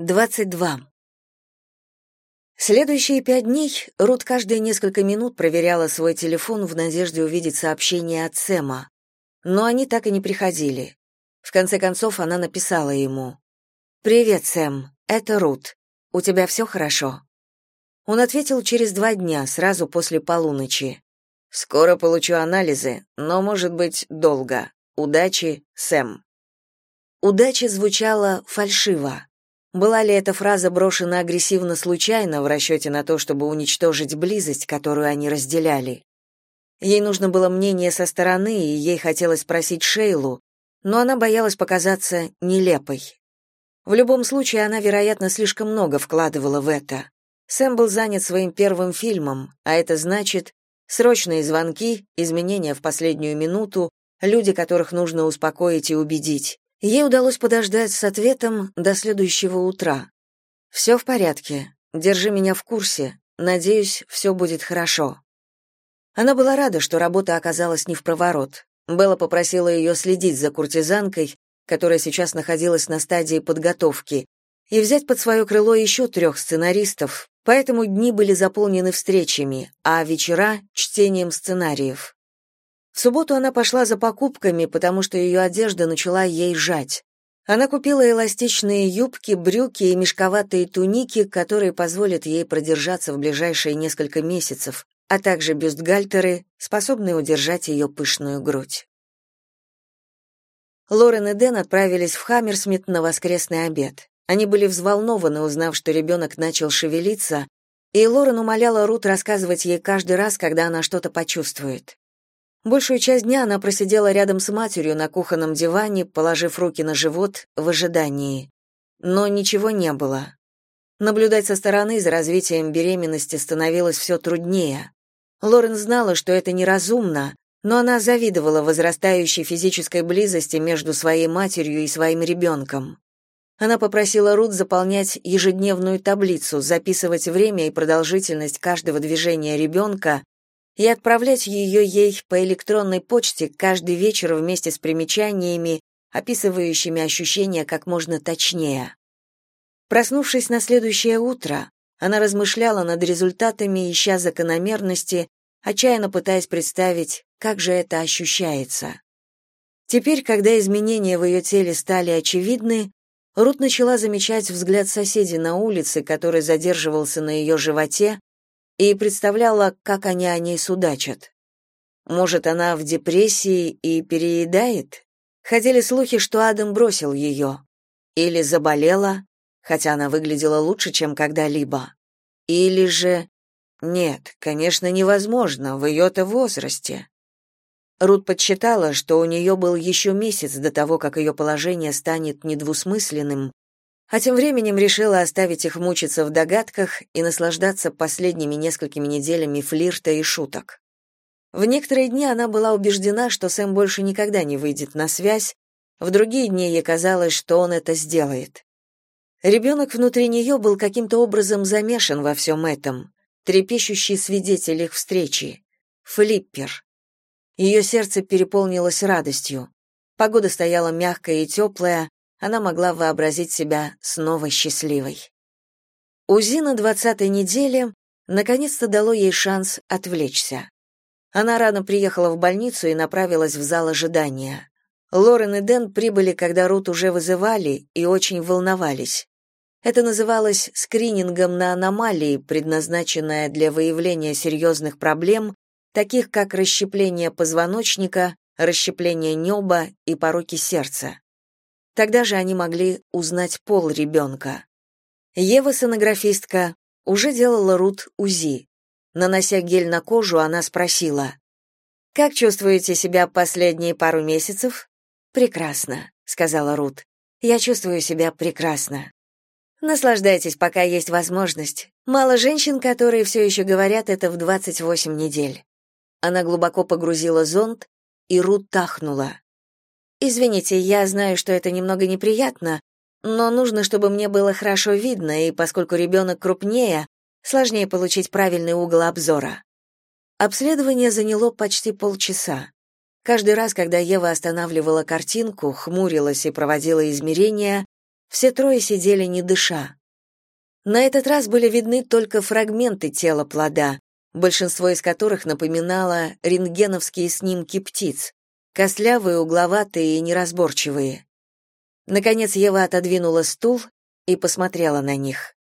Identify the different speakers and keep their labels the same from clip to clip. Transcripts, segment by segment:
Speaker 1: 22. Следующие пять дней Рут каждые несколько минут проверяла свой телефон в надежде увидеть сообщения от Сэма. Но они так и не приходили. В конце концов она написала ему. «Привет, Сэм, это Рут. У тебя все хорошо?» Он ответил через два дня, сразу после полуночи. «Скоро получу анализы, но, может быть, долго. Удачи, Сэм». Удача звучала фальшиво. Была ли эта фраза брошена агрессивно случайно в расчете на то, чтобы уничтожить близость, которую они разделяли? Ей нужно было мнение со стороны, и ей хотелось спросить Шейлу, но она боялась показаться нелепой. В любом случае, она, вероятно, слишком много вкладывала в это. Сэм был занят своим первым фильмом, а это значит срочные звонки, изменения в последнюю минуту, люди, которых нужно успокоить и убедить. Ей удалось подождать с ответом до следующего утра. «Все в порядке. Держи меня в курсе. Надеюсь, все будет хорошо». Она была рада, что работа оказалась не в проворот. Белла попросила ее следить за куртизанкой, которая сейчас находилась на стадии подготовки, и взять под свое крыло еще трех сценаристов, поэтому дни были заполнены встречами, а вечера — чтением сценариев. В субботу она пошла за покупками, потому что ее одежда начала ей жать. Она купила эластичные юбки, брюки и мешковатые туники, которые позволят ей продержаться в ближайшие несколько месяцев, а также бюстгальтеры, способные удержать ее пышную грудь. Лорен и Дэн отправились в Хаммерсмит на воскресный обед. Они были взволнованы, узнав, что ребенок начал шевелиться, и Лорен умоляла Рут рассказывать ей каждый раз, когда она что-то почувствует. Большую часть дня она просидела рядом с матерью на кухонном диване, положив руки на живот в ожидании. Но ничего не было. Наблюдать со стороны за развитием беременности становилось все труднее. Лорен знала, что это неразумно, но она завидовала возрастающей физической близости между своей матерью и своим ребенком. Она попросила Рут заполнять ежедневную таблицу, записывать время и продолжительность каждого движения ребенка и отправлять ее ей по электронной почте каждый вечер вместе с примечаниями, описывающими ощущения как можно точнее. Проснувшись на следующее утро, она размышляла над результатами, ища закономерности, отчаянно пытаясь представить, как же это ощущается. Теперь, когда изменения в ее теле стали очевидны, Рут начала замечать взгляд соседей на улице, который задерживался на ее животе, и представляла, как они о ней судачат. Может, она в депрессии и переедает? Ходили слухи, что Адам бросил ее. Или заболела, хотя она выглядела лучше, чем когда-либо. Или же... Нет, конечно, невозможно, в ее-то возрасте. Рут подсчитала, что у нее был еще месяц до того, как ее положение станет недвусмысленным, а тем временем решила оставить их мучиться в догадках и наслаждаться последними несколькими неделями флирта и шуток. В некоторые дни она была убеждена, что Сэм больше никогда не выйдет на связь, в другие дни ей казалось, что он это сделает. Ребенок внутри нее был каким-то образом замешан во всем этом, трепещущий свидетель их встречи. Флиппер. Ее сердце переполнилось радостью. Погода стояла мягкая и теплая, она могла вообразить себя снова счастливой. УЗИ на двадцатой неделе наконец-то дало ей шанс отвлечься. Она рано приехала в больницу и направилась в зал ожидания. Лорен и Дэн прибыли, когда Рут уже вызывали, и очень волновались. Это называлось скринингом на аномалии, предназначенное для выявления серьезных проблем, таких как расщепление позвоночника, расщепление неба и пороки сердца. Тогда же они могли узнать пол ребенка. Ева, сонографистка, уже делала Рут УЗИ. Нанося гель на кожу, она спросила, «Как чувствуете себя последние пару месяцев?» «Прекрасно», — сказала Рут. «Я чувствую себя прекрасно». Наслаждайтесь, пока есть возможность. Мало женщин, которые все еще говорят это в 28 недель. Она глубоко погрузила зонт, и Рут тахнула. Извините, я знаю, что это немного неприятно, но нужно, чтобы мне было хорошо видно, и поскольку ребенок крупнее, сложнее получить правильный угол обзора. Обследование заняло почти полчаса. Каждый раз, когда Ева останавливала картинку, хмурилась и проводила измерения, Все трое сидели не дыша. На этот раз были видны только фрагменты тела плода, большинство из которых напоминало рентгеновские снимки птиц, костлявые, угловатые и неразборчивые. Наконец Ева отодвинула стул и посмотрела на них.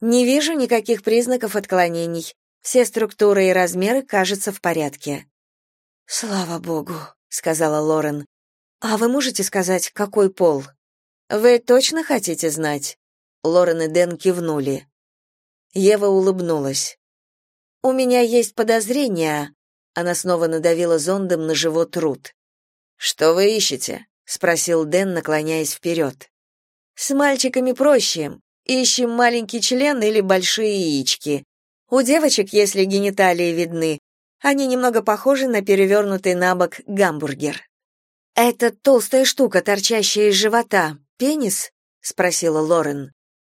Speaker 1: «Не вижу никаких признаков отклонений. Все структуры и размеры кажутся в порядке». «Слава богу», — сказала Лорен. «А вы можете сказать, какой пол?» «Вы точно хотите знать?» Лорен и Дэн кивнули. Ева улыбнулась. «У меня есть подозрение...» Она снова надавила зондом на живот Рут. «Что вы ищете?» — спросил Дэн, наклоняясь вперед. «С мальчиками проще. Ищем маленький член или большие яички. У девочек, если гениталии видны, они немного похожи на перевернутый на бок гамбургер». «Это толстая штука, торчащая из живота. Пенис?» — спросила Лорен.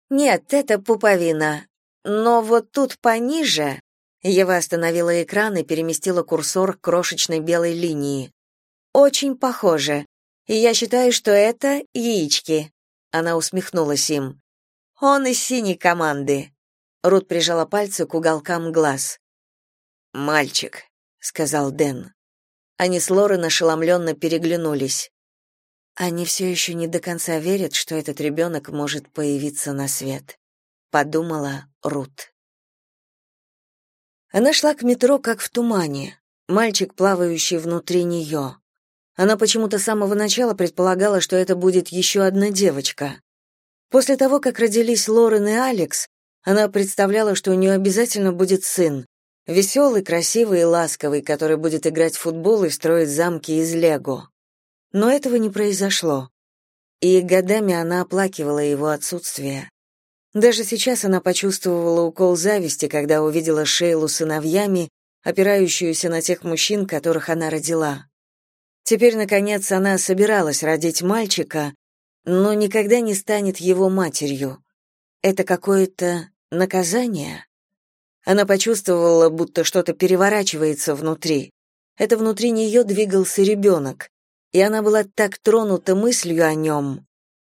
Speaker 1: «Нет, это пуповина. Но вот тут пониже...» Ева остановила экран и переместила курсор к крошечной белой линии. Очень похоже. И я считаю, что это яички. Она усмехнулась им. Он из синей команды. Рут прижала пальцы к уголкам глаз. Мальчик, сказал Дэн. Они с Лорен ошеломленно переглянулись. Они все еще не до конца верят, что этот ребенок может появиться на свет, подумала Рут. Она шла к метро как в тумане. Мальчик, плавающий внутри нее. Она почему-то с самого начала предполагала, что это будет еще одна девочка. После того, как родились Лорен и Алекс, она представляла, что у нее обязательно будет сын, веселый, красивый и ласковый, который будет играть в футбол и строить замки из лего. Но этого не произошло. И годами она оплакивала его отсутствие. Даже сейчас она почувствовала укол зависти, когда увидела Шейлу сыновьями, опирающуюся на тех мужчин, которых она родила. Теперь, наконец, она собиралась родить мальчика, но никогда не станет его матерью. Это какое-то наказание? Она почувствовала, будто что-то переворачивается внутри. Это внутри нее двигался ребенок, и она была так тронута мыслью о нем.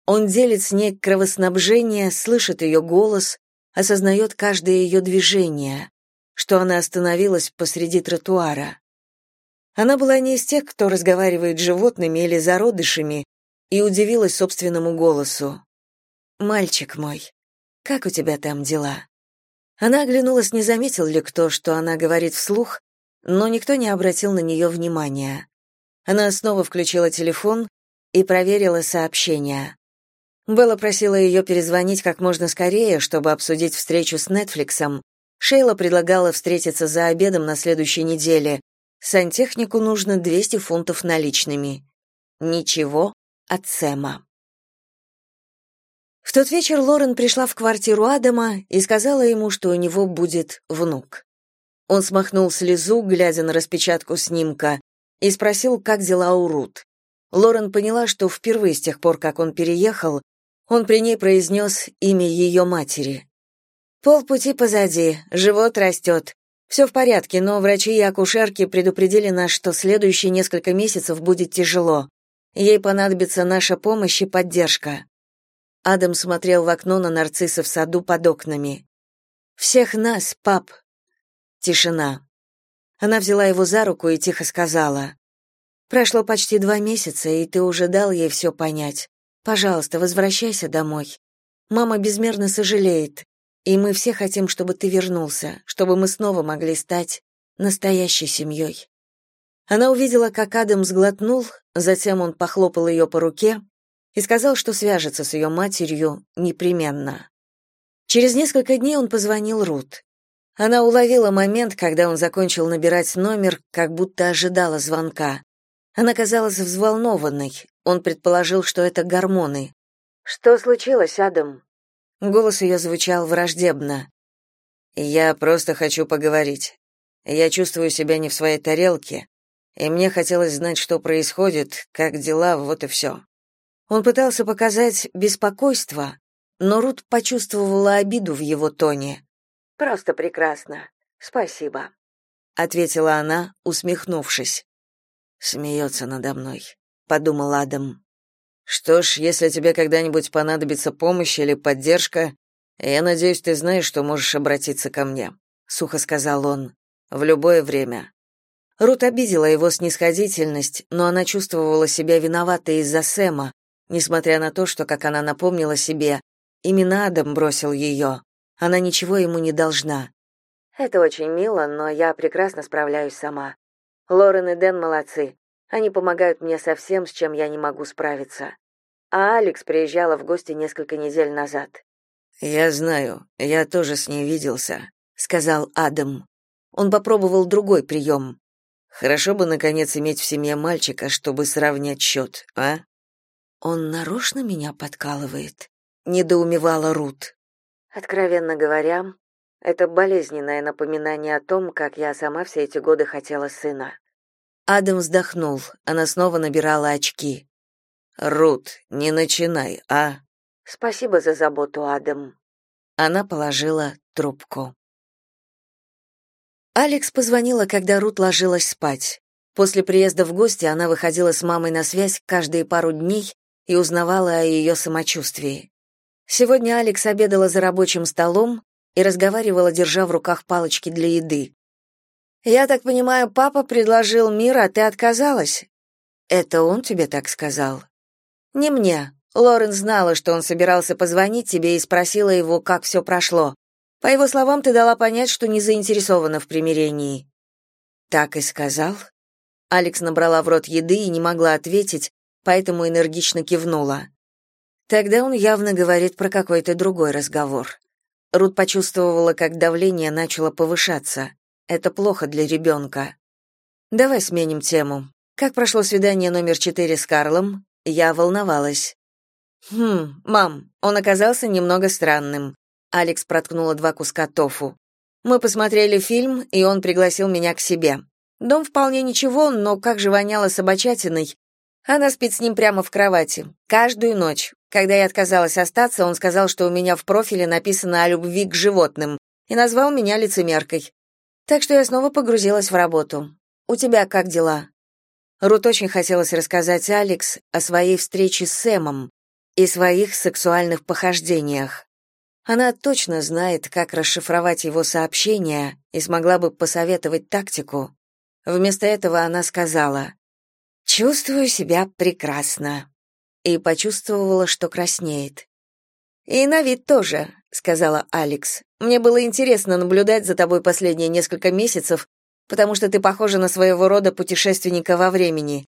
Speaker 1: Он делит с ней кровоснабжение, слышит ее голос, осознает каждое ее движение, что она остановилась посреди тротуара. Она была не из тех, кто разговаривает с животными или зародышами, и удивилась собственному голосу. «Мальчик мой, как у тебя там дела?» Она оглянулась, не заметил ли кто, что она говорит вслух, но никто не обратил на нее внимания. Она снова включила телефон и проверила сообщения. Белла просила ее перезвонить как можно скорее, чтобы обсудить встречу с Нетфликсом. Шейла предлагала встретиться за обедом на следующей неделе, Сантехнику нужно 200 фунтов наличными. Ничего от Сэма. В тот вечер Лорен пришла в квартиру Адама и сказала ему, что у него будет внук. Он смахнул слезу, глядя на распечатку снимка, и спросил, как дела у Рут. Лорен поняла, что впервые с тех пор, как он переехал, он при ней произнес имя ее матери. «Полпути позади, живот растет. Все в порядке, но врачи и акушерки предупредили нас, что следующие несколько месяцев будет тяжело. Ей понадобится наша помощь и поддержка. Адам смотрел в окно на нарциссы в саду под окнами. Всех нас, пап. Тишина. Она взяла его за руку и тихо сказала: Прошло почти два месяца, и ты уже дал ей все понять. Пожалуйста, возвращайся домой. Мама безмерно сожалеет. И мы все хотим, чтобы ты вернулся, чтобы мы снова могли стать настоящей семьей». Она увидела, как Адам сглотнул, затем он похлопал ее по руке и сказал, что свяжется с ее матерью непременно. Через несколько дней он позвонил Рут. Она уловила момент, когда он закончил набирать номер, как будто ожидала звонка. Она казалась взволнованной. Он предположил, что это гормоны. «Что случилось, Адам?» Голос ее звучал враждебно. «Я просто хочу поговорить. Я чувствую себя не в своей тарелке, и мне хотелось знать, что происходит, как дела, вот и все». Он пытался показать беспокойство, но Рут почувствовала обиду в его тоне. «Просто прекрасно. Спасибо», — ответила она, усмехнувшись. «Смеется надо мной», — подумал Адам.
Speaker 2: Что ж, если тебе когда-нибудь понадобится помощь или поддержка, я надеюсь, ты знаешь, что можешь обратиться ко мне, сухо сказал он. В любое время.
Speaker 1: Рут обидела его снисходительность, но она чувствовала себя виноватой из-за Сэма, несмотря на то, что, как она напомнила себе, именно Адам бросил ее. Она ничего ему не должна. Это очень мило, но я прекрасно справляюсь сама. Лорен и Дэн молодцы. Они помогают мне со всем, с чем я не могу справиться. А Алекс приезжала в гости несколько недель назад.
Speaker 2: Я знаю, я тоже с ней виделся,
Speaker 1: сказал Адам. Он попробовал другой прием.
Speaker 2: Хорошо бы наконец иметь в семье мальчика, чтобы сравнять счет, а?
Speaker 1: Он нарочно меня подкалывает, недоумевала Рут. Откровенно говоря, это болезненное напоминание о том, как я сама все эти годы хотела сына. Адам вздохнул. Она снова набирала очки.
Speaker 2: Рут, не начинай, а?
Speaker 1: Спасибо за заботу, Адам. Она положила трубку. Алекс позвонила, когда Рут ложилась спать. После приезда в гости она выходила с мамой на связь каждые пару дней и узнавала о ее самочувствии. Сегодня Алекс обедала за рабочим столом и разговаривала, держа в руках палочки для еды. «Я так понимаю, папа предложил мир, а ты отказалась?» «Это он тебе так сказал?» «Не мне. Лорен знала, что он собирался позвонить тебе и спросила его, как все прошло. По его словам, ты дала понять, что не заинтересована в примирении». «Так и сказал?» Алекс набрала в рот еды и не могла ответить, поэтому энергично кивнула. Тогда он явно говорит про какой-то другой разговор. Рут почувствовала, как давление начало повышаться. Это плохо для ребенка. Давай сменим тему. Как прошло свидание номер четыре с Карлом? Я волновалась. Хм, мам, он оказался немного странным. Алекс проткнула два куска тофу. Мы посмотрели фильм, и он пригласил меня к себе. Дом вполне ничего, но как же воняло собачатиной. Она спит с ним прямо в кровати. Каждую ночь. Когда я отказалась остаться, он сказал, что у меня в профиле написано о любви к животным, и назвал меня лицемеркой. Так что я снова погрузилась в работу. У тебя как дела? Рут очень хотелось рассказать Алекс о своей встрече с Сэмом и своих сексуальных похождениях. Она точно знает, как расшифровать его сообщения и смогла бы посоветовать тактику. Вместо этого она сказала: "Чувствую себя прекрасно" и почувствовала, что краснеет. «И на вид тоже», — сказала Алекс. «Мне было интересно наблюдать за тобой последние несколько месяцев, потому что ты похожа на своего рода путешественника во времени.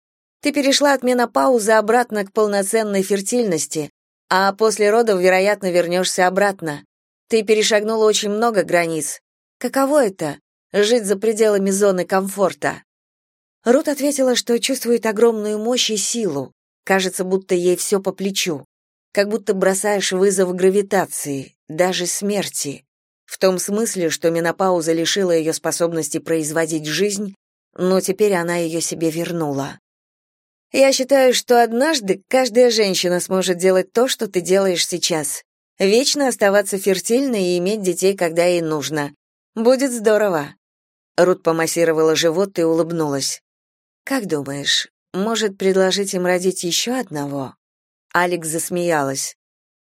Speaker 1: Ты перешла от менопаузы обратно к полноценной фертильности, а после родов, вероятно, вернешься обратно. Ты перешагнула очень много границ. Каково это — жить за пределами зоны комфорта?» Рут ответила, что чувствует огромную мощь и силу, Кажется, будто ей все по плечу. Как будто бросаешь вызов гравитации, даже смерти. В том смысле, что менопауза лишила ее способности производить жизнь, но теперь она ее себе вернула. Я считаю, что однажды каждая женщина сможет делать то, что ты делаешь сейчас. Вечно оставаться фертильной и иметь детей, когда ей нужно. Будет здорово. Рут помассировала живот и улыбнулась. Как думаешь, может, предложить им родить еще одного? Алекс засмеялась.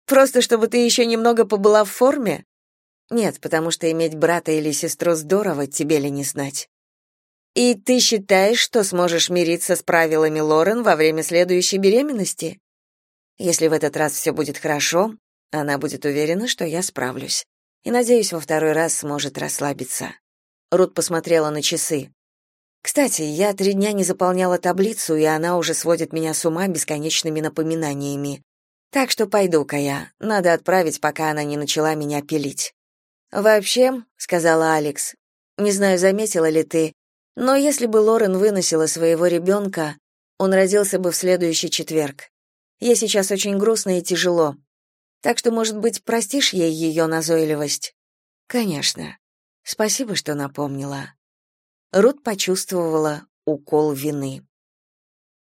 Speaker 1: Просто чтобы ты еще немного побыла в форме? Нет, потому что иметь брата или сестру здорово, тебе ли не знать. И ты считаешь, что сможешь мириться с правилами Лорен во время следующей беременности? Если в этот раз все будет хорошо, она будет уверена, что я справлюсь. И надеюсь, во второй раз сможет расслабиться. Рут посмотрела на часы. Кстати, я три дня не заполняла таблицу, и она уже сводит меня с ума бесконечными напоминаниями. Так что пойду-ка я. Надо отправить, пока она не начала меня пилить. Вообще, сказала Алекс. Не знаю, заметила ли ты, но если бы Лорен выносила своего ребенка, он родился бы в следующий четверг. Ей сейчас очень грустно и тяжело. Так что, может быть, простишь ей ее назойливость? Конечно. Спасибо, что напомнила. Рут почувствовала укол вины.